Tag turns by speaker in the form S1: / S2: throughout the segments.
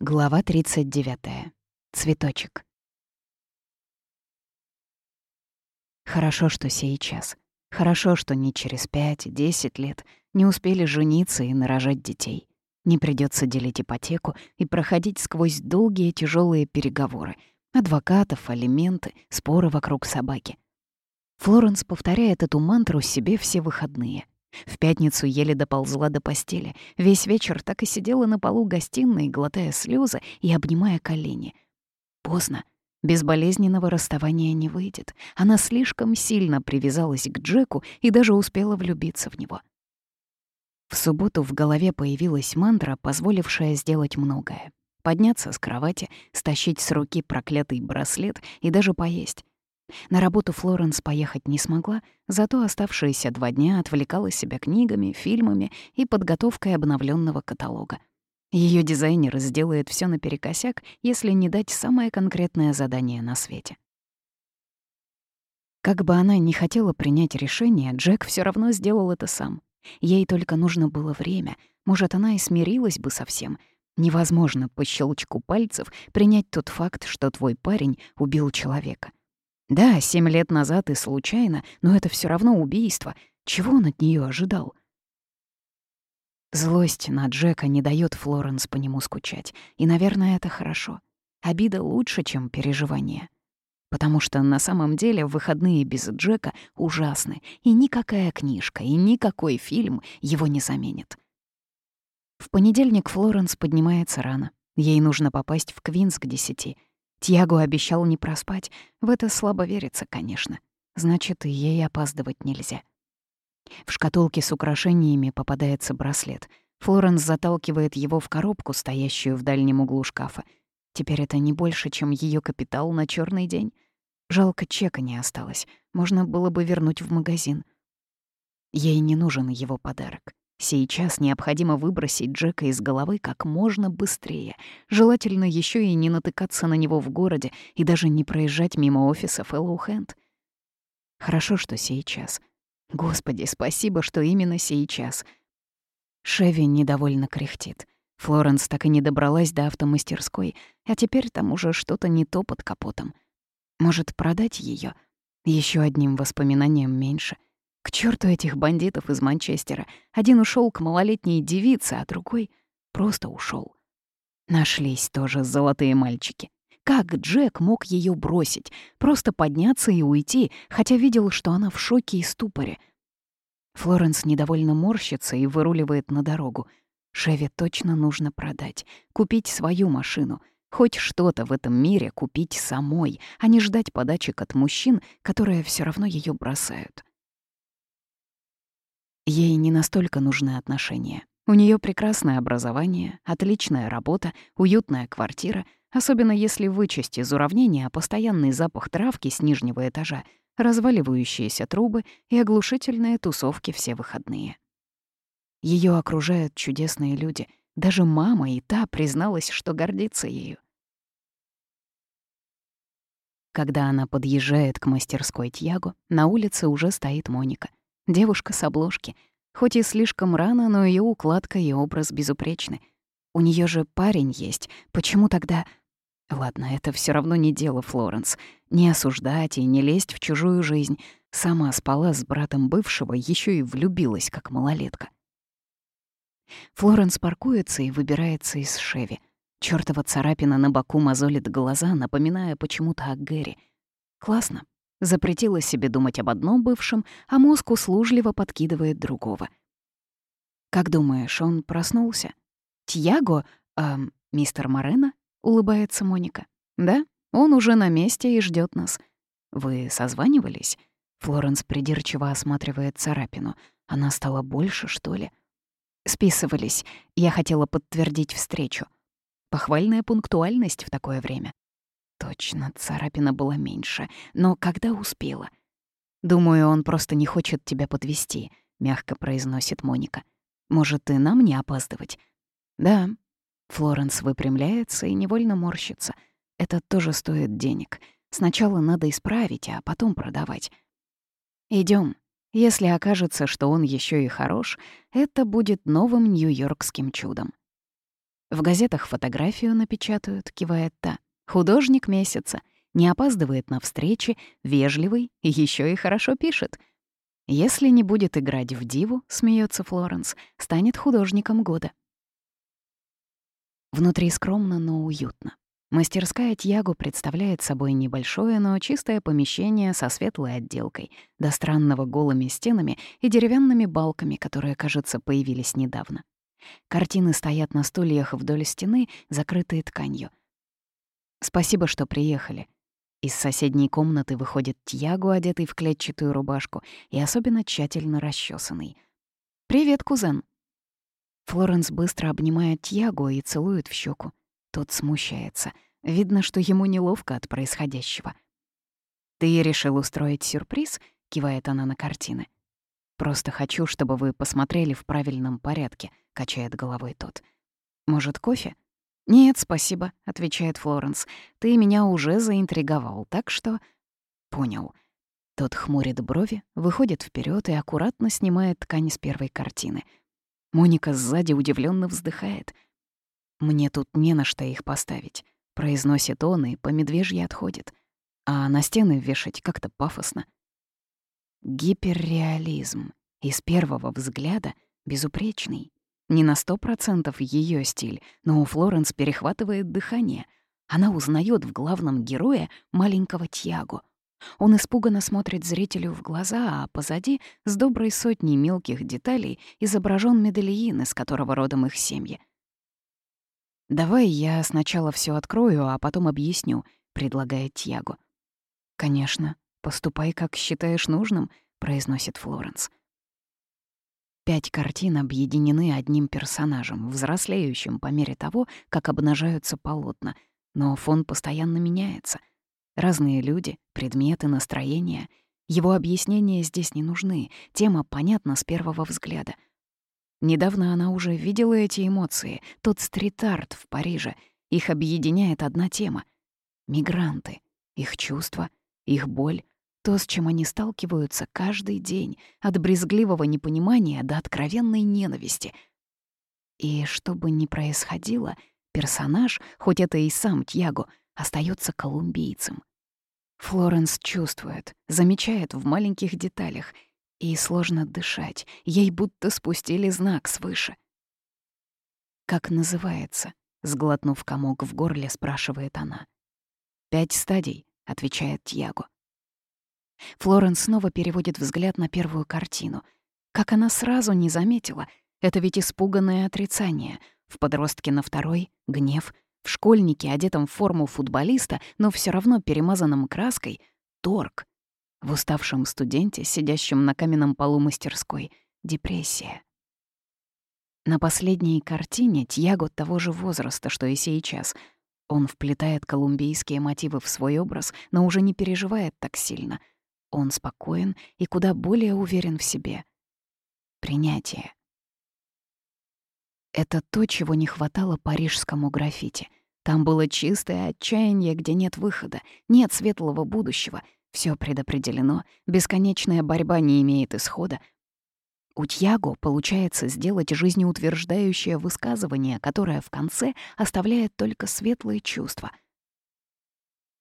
S1: Глава 39. Цветочек. Хорошо, что сейчас. Хорошо, что не через пять-десять лет не успели жениться и нарожать детей. Не придется делить ипотеку и проходить сквозь долгие тяжелые переговоры. Адвокатов, алименты, споры вокруг собаки. Флоренс повторяет эту мантру себе все выходные — в пятницу еле доползла до постели. Весь вечер так и сидела на полу гостиной, глотая слезы и обнимая колени. Поздно. Без болезненного расставания не выйдет. Она слишком сильно привязалась к Джеку и даже успела влюбиться в него. В субботу в голове появилась мантра, позволившая сделать многое. Подняться с кровати, стащить с руки проклятый браслет и даже поесть. На работу Флоренс поехать не смогла, зато оставшиеся два дня отвлекала себя книгами, фильмами и подготовкой обновленного каталога. Ее дизайнер сделает все наперекосяк, если не дать самое конкретное задание на свете. Как бы она ни хотела принять решение, Джек все равно сделал это сам. Ей только нужно было время. Может, она и смирилась бы со всем. Невозможно по щелчку пальцев принять тот факт, что твой парень убил человека — да, семь лет назад и случайно, но это все равно убийство. Чего он от нее ожидал? Злость на Джека не дает Флоренс по нему скучать. И, наверное, это хорошо. Обида лучше, чем переживание. Потому что на самом деле выходные без Джека ужасны, и никакая книжка, и никакой фильм его не заменит. В понедельник Флоренс поднимается рано. Ей нужно попасть в Квинс к десяти — Тьяго обещал не проспать. В это слабо верится, конечно. Значит, и ей опаздывать нельзя. В шкатулке с украшениями попадается браслет. Флоренс заталкивает его в коробку, стоящую в дальнем углу шкафа. Теперь это не больше, чем ее капитал на черный день. Жалко, чека не осталось. Можно было бы вернуть в магазин. Ей не нужен его подарок. Сейчас необходимо выбросить Джека из головы как можно быстрее. Желательно еще и не натыкаться на него в городе и даже не проезжать мимо офиса Fellow Hand. Хорошо, что сейчас. Господи, спасибо, что именно сейчас. Шеви недовольно кряхтит. Флоренс так и не добралась до автомастерской, а теперь там уже что-то не то под капотом. Может, продать ее? Еще одним воспоминанием меньше — к черту этих бандитов из Манчестера. Один ушел к малолетней девице, а другой просто ушел. Нашлись тоже золотые мальчики. Как Джек мог ее бросить, просто подняться и уйти, хотя видел, что она в шоке и ступоре? Флоренс недовольно морщится и выруливает на дорогу. Шеве точно нужно продать, купить свою машину, хоть что-то в этом мире купить самой, а не ждать подачек от мужчин, которые все равно ее бросают. Ей не настолько нужны отношения. У нее прекрасное образование, отличная работа, уютная квартира, особенно если вычесть из уравнения постоянный запах травки с нижнего этажа, разваливающиеся трубы и оглушительные тусовки все выходные. Ее окружают чудесные люди. Даже мама и та призналась, что гордится ею. Когда она подъезжает к мастерской Тьяго, на улице уже стоит Моника — Девушка с обложки. Хоть и слишком рано, но ее укладка и образ безупречны. У нее же парень есть. Почему тогда... Ладно, это все равно не дело Флоренс. Не осуждать и не лезть в чужую жизнь. Сама спала с братом бывшего, еще и влюбилась, как малолетка. Флоренс паркуется и выбирается из Шеви. Чёртова царапина на боку мозолит глаза, напоминая почему-то о Гэри. Классно, Запретила себе думать об одном бывшем, а мозг услужливо подкидывает другого. «Как думаешь, он проснулся?» «Тьяго? Эм, мистер Морено?» — улыбается Моника. «Да, он уже на месте и ждет нас. Вы созванивались?» Флоренс придирчиво осматривает царапину. Она стала больше, что ли? Списывались. Я хотела подтвердить встречу. Похвальная пунктуальность в такое время. Точно, царапина была меньше. Но когда успела? «Думаю, он просто не хочет тебя подвести, мягко произносит Моника. «Может, и нам не опаздывать?» «Да». Флоренс выпрямляется и невольно морщится. «Это тоже стоит денег. Сначала надо исправить, а потом продавать. Идем. Если окажется, что он еще и хорош, это будет новым нью-йоркским чудом». В газетах фотографию напечатают, кивает та. Художник месяца. Не опаздывает на встречи, вежливый еще и хорошо пишет. Если не будет играть в диву, смеется Флоренс, станет художником года. Внутри скромно, но уютно. Мастерская Тьяго представляет собой небольшое, но чистое помещение со светлой отделкой, до странного голыми стенами и деревянными балками, которые, кажется, появились недавно. Картины стоят на стульях вдоль стены, закрытые тканью. «Спасибо, что приехали». Из соседней комнаты выходит Тьяго, одетый в клетчатую рубашку и особенно тщательно расчесанный. «Привет, кузен». Флоренс быстро обнимает Тьяго и целует в щеку. Тот смущается. Видно, что ему неловко от происходящего. «Ты решил устроить сюрприз?» — кивает она на картины. «Просто хочу, чтобы вы посмотрели в правильном порядке», — качает головой тот. «Может, кофе?» «Нет, спасибо», — отвечает Флоренс. «Ты меня уже заинтриговал, так что...» «Понял». Тот хмурит брови, выходит вперед и аккуратно снимает ткань с первой картины. Моника сзади удивленно вздыхает. «Мне тут не на что их поставить», — произносит он и по медвежье отходит. А на стены вешать как-то пафосно. Гиперреализм. Из первого взгляда безупречный. Не на сто процентов ее стиль, но у Флоренс перехватывает дыхание. Она узнает в главном герое маленького Тьяго. Он испуганно смотрит зрителю в глаза, а позади, с доброй сотней мелких деталей, изображен медальин, из которого родом их семьи — «Давай я сначала все открою, а потом объясню», — предлагает Тьяго. «Конечно, поступай, как считаешь нужным», — произносит Флоренс. Пять картин объединены одним персонажем, взрослеющим по мере того, как обнажаются полотна, но фон постоянно меняется. Разные люди, предметы, настроения. Его объяснения здесь не нужны, тема понятна с первого взгляда — Недавно она уже видела эти эмоции, тот стрит-арт в Париже. Их объединяет одна тема — мигранты, их чувства, их боль, то, с чем они сталкиваются каждый день, от брезгливого непонимания до откровенной ненависти. И что бы ни происходило, персонаж, хоть это и сам Тьяго, остается колумбийцем. Флоренс чувствует, замечает в маленьких деталях — и сложно дышать, ей будто спустили знак свыше. «Как называется?» — сглотнув комок в горле, спрашивает она. «Пять стадий», — отвечает Тьяго. Флоренс снова переводит взгляд на первую картину. Как она сразу не заметила, это ведь испуганное отрицание. В подростке на второй — гнев, в школьнике, одетом в форму футболиста, но все равно перемазанном краской — торг — в уставшем студенте, сидящем на каменном полу мастерской, депрессия. На последней картине Тьяго того же возраста, что и сейчас. Он вплетает колумбийские мотивы в свой образ, но уже не переживает так сильно. Он спокоен и куда более уверен в себе. Принятие. Это то, чего не хватало парижскому граффити. Там было чистое отчаяние, где нет выхода, нет светлого будущего — все предопределено, бесконечная борьба не имеет исхода. У Тьяго получается сделать жизнеутверждающее высказывание, которое в конце оставляет только светлые чувства.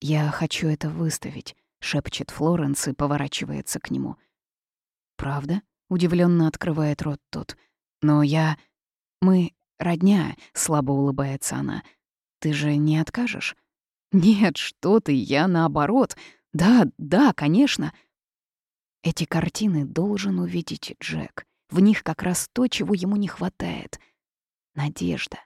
S1: «Я хочу это выставить», — шепчет Флоренс и поворачивается к нему. «Правда?» — удивленно открывает рот тот. «Но я... Мы родня», — слабо улыбается она. «Ты же не откажешь?» «Нет, что ты, я наоборот. Да, да, конечно. Эти картины должен увидеть Джек. В них как раз то, чего ему не хватает. Надежда.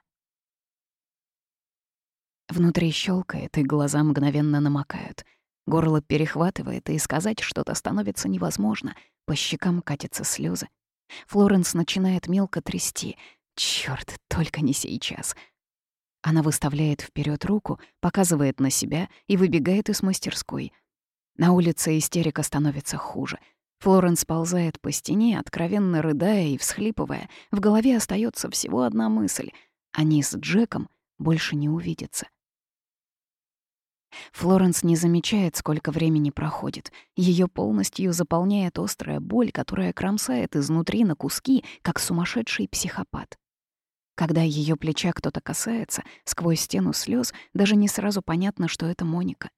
S1: Внутри щелкает, и глаза мгновенно намокают. Горло перехватывает, и сказать что-то становится невозможно. По щекам катятся слезы. Флоренс начинает мелко трясти. Черт, только не сейчас. Она выставляет вперед руку, показывает на себя и выбегает из мастерской — на улице истерика становится хуже. Флоренс ползает по стене, откровенно рыдая и всхлипывая. В голове остается всего одна мысль. Они с Джеком больше не увидятся. Флоренс не замечает, сколько времени проходит. Ее полностью заполняет острая боль, которая кромсает изнутри на куски, как сумасшедший психопат. Когда ее плеча кто-то касается, сквозь стену слез даже не сразу понятно, что это Моника.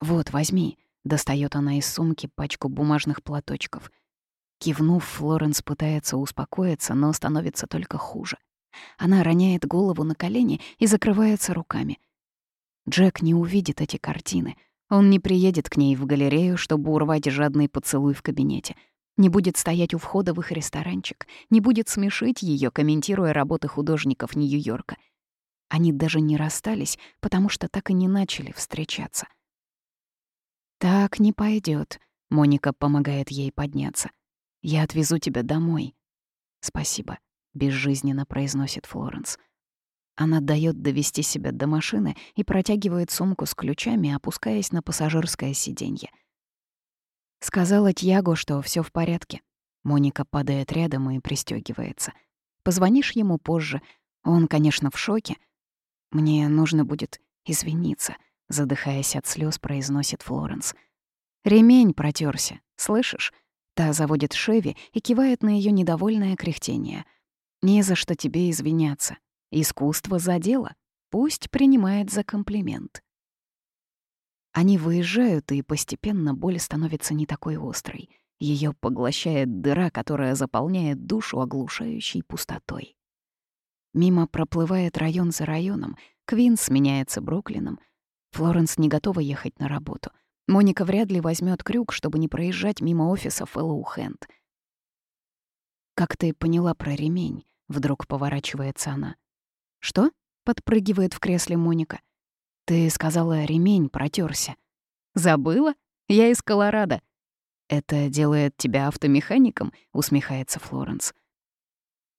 S1: «Вот, возьми», — достает она из сумки пачку бумажных платочков. Кивнув, Флоренс пытается успокоиться, но становится только хуже. Она роняет голову на колени и закрывается руками. Джек не увидит эти картины. Он не приедет к ней в галерею, чтобы урвать жадный поцелуй в кабинете — не будет стоять у входа в их ресторанчик, не будет смешить ее, комментируя работы художников Нью-Йорка. Они даже не расстались, потому что так и не начали встречаться. «Так не пойдет. Моника помогает ей подняться. «Я отвезу тебя домой». «Спасибо», — безжизненно произносит Флоренс. Она дает довести себя до машины и протягивает сумку с ключами, опускаясь на пассажирское сиденье — Сказала Тьяго, что все в порядке. Моника падает рядом и пристегивается. Позвонишь ему позже. Он, конечно, в шоке. Мне нужно будет извиниться, задыхаясь от слез, произносит Флоренс. Ремень протерся, слышишь? Та заводит Шеви и кивает на ее недовольное кряхтение. Не за что тебе извиняться. Искусство за дело. Пусть принимает за комплимент. Они выезжают, и постепенно боль становится не такой острой. Ее поглощает дыра, которая заполняет душу оглушающей пустотой. Мимо проплывает район за районом, Квин сменяется Бруклином. Флоренс не готова ехать на работу. Моника вряд ли возьмет крюк, чтобы не проезжать мимо офиса Фэллоу Хэнд. «Как ты поняла про ремень?» — вдруг поворачивается она. «Что?» — подпрыгивает в кресле Моника. «Ты сказала, ремень протерся. «Забыла? Я из Колорадо». «Это делает тебя автомехаником?» — усмехается Флоренс.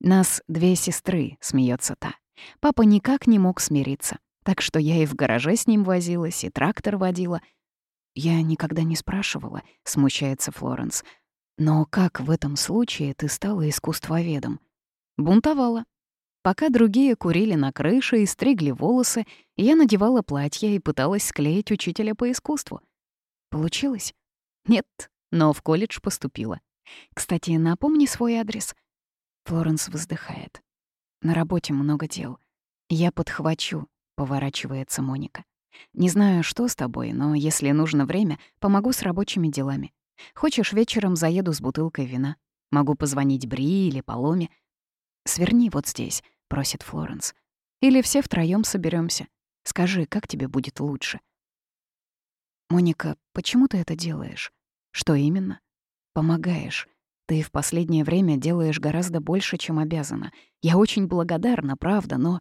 S1: «Нас две сестры», — смеется та. «Папа никак не мог смириться, так что я и в гараже с ним возилась, и трактор водила». «Я никогда не спрашивала», — смущается Флоренс. «Но как в этом случае ты стала искусствоведом?» «Бунтовала. Пока другие курили на крыше и стригли волосы, я надевала платье и пыталась склеить учителя по искусству. Получилось? Нет, но в колледж поступила. Кстати, напомни свой адрес. Флоренс вздыхает. На работе много дел. Я подхвачу, поворачивается Моника. Не знаю, что с тобой, но если нужно время, помогу с рабочими делами. Хочешь, вечером заеду с бутылкой вина. Могу позвонить Бри или Поломе. Сверни вот здесь. — просит Флоренс. «Или все втроём соберемся. Скажи, как тебе будет лучше?» «Моника, почему ты это делаешь? Что именно?» «Помогаешь. Ты в последнее время делаешь гораздо больше, чем обязана. Я очень благодарна, правда, но...»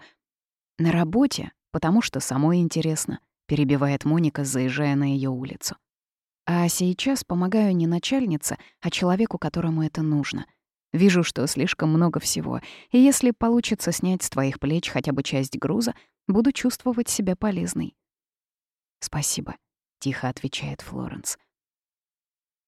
S1: «На работе, потому что самой интересно», — перебивает Моника, заезжая на ее улицу. «А сейчас помогаю не начальнице, а человеку, которому это нужно — Вижу, что слишком много всего, и если получится снять с твоих плеч хотя бы часть груза, буду чувствовать себя полезной». «Спасибо», — тихо отвечает Флоренс.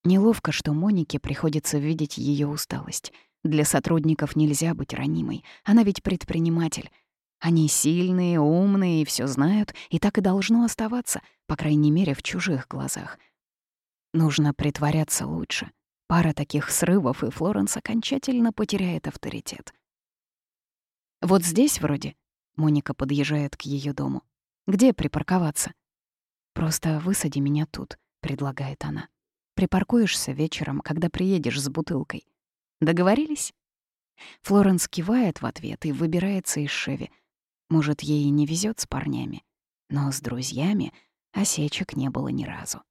S1: Неловко, что Монике приходится видеть ее усталость. Для сотрудников нельзя быть ранимой, она ведь предприниматель. Они сильные, умные и все знают, и так и должно оставаться, по крайней мере, в чужих глазах. Нужно притворяться лучше, Пара таких срывов, и Флоренс окончательно потеряет авторитет. «Вот здесь вроде», — Моника подъезжает к ее дому. «Где припарковаться?» «Просто высади меня тут», — предлагает она. «Припаркуешься вечером, когда приедешь с бутылкой. Договорились?» Флоренс кивает в ответ и выбирается из Шеви. Может, ей и не везет с парнями, но с друзьями осечек не было ни разу.